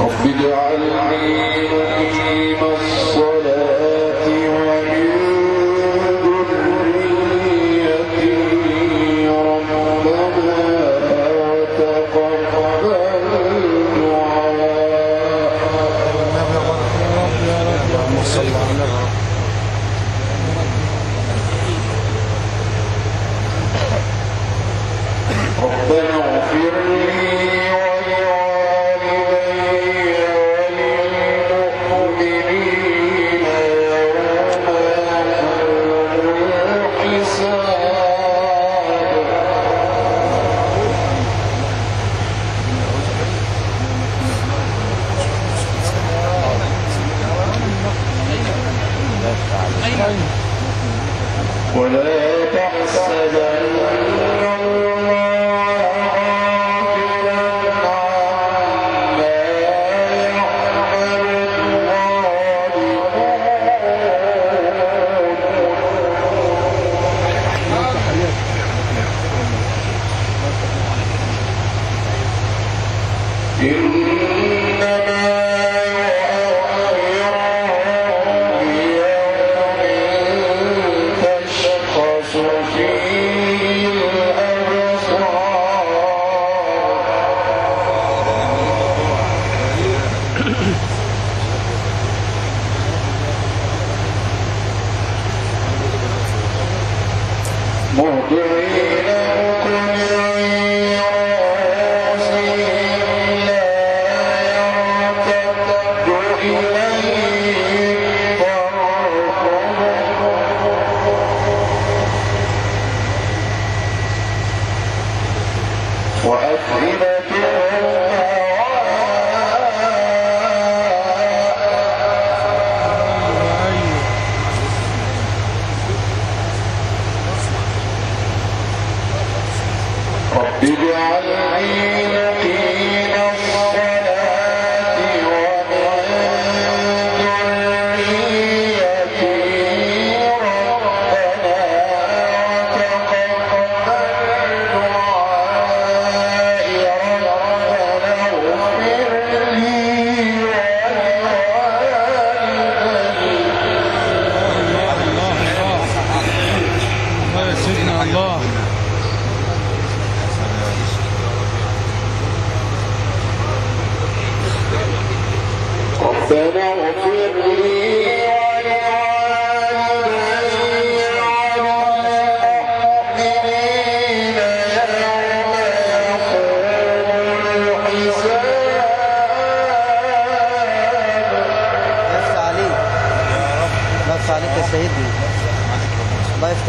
رب جعلني مقيم الصلاة ولا تحسبن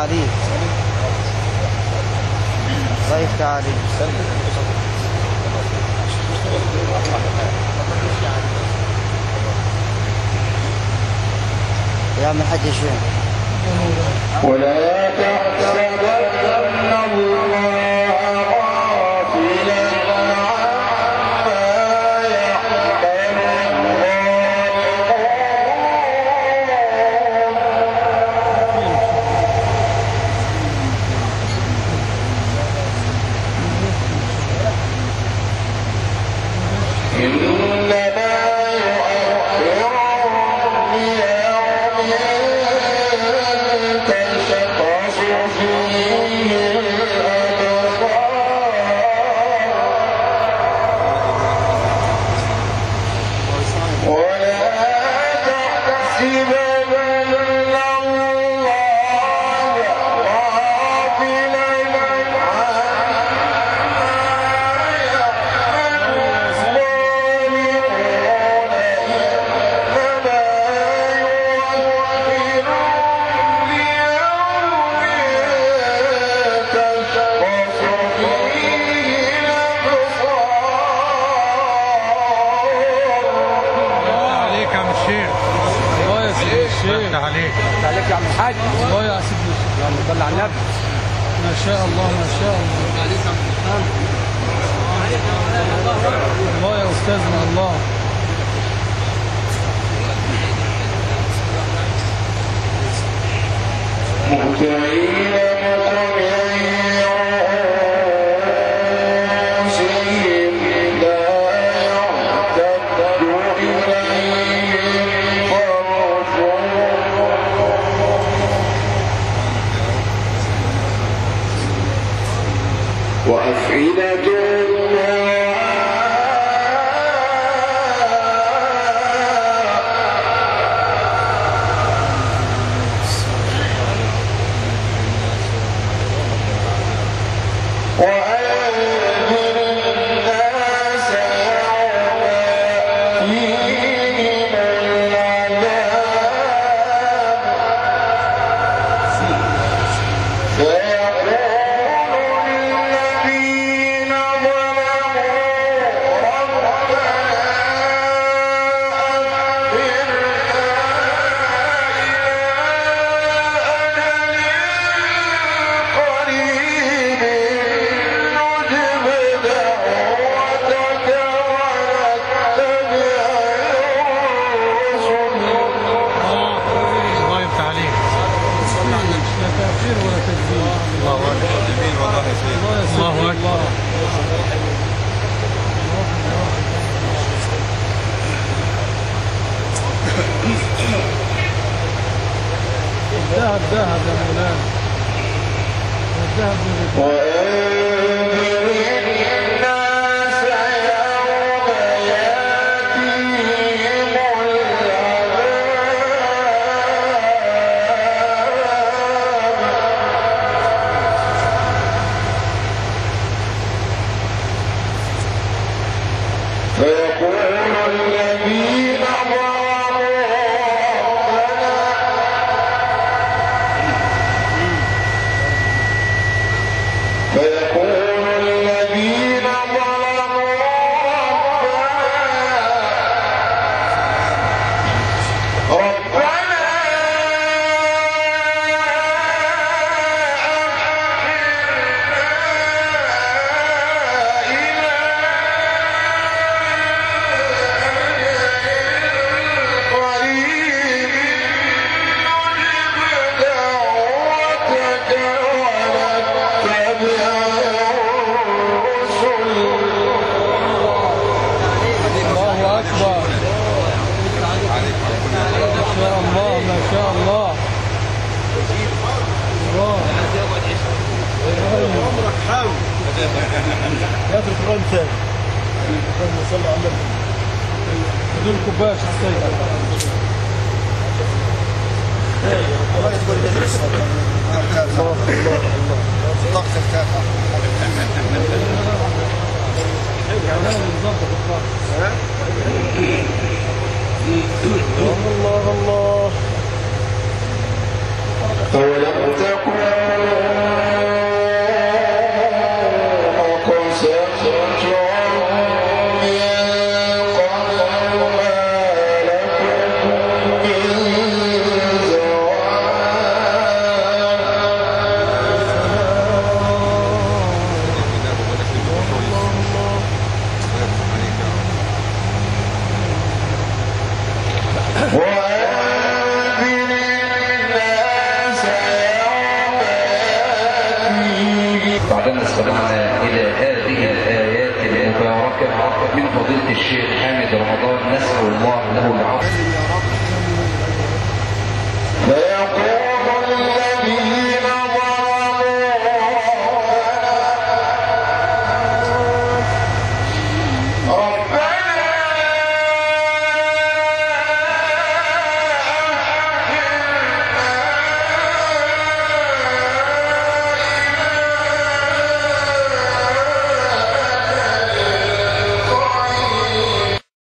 کاری بھائی کاری يا ولا تعترضن عم صل على النبي ما شاء الله ما شاء الله الله يا استاذنا الله الذهب ذهب يا مولانا الذهب من يا في القرآن تاني اللهم صل على النبي بدون كوباش السيد الله يقول الله الله الله ضغط الكافة الله الله أولم تكن بعدما استمعنا إلى هذه الآيات المباركة من فضيلة الشيخ حامد رمضان، نسأل الله له العافية.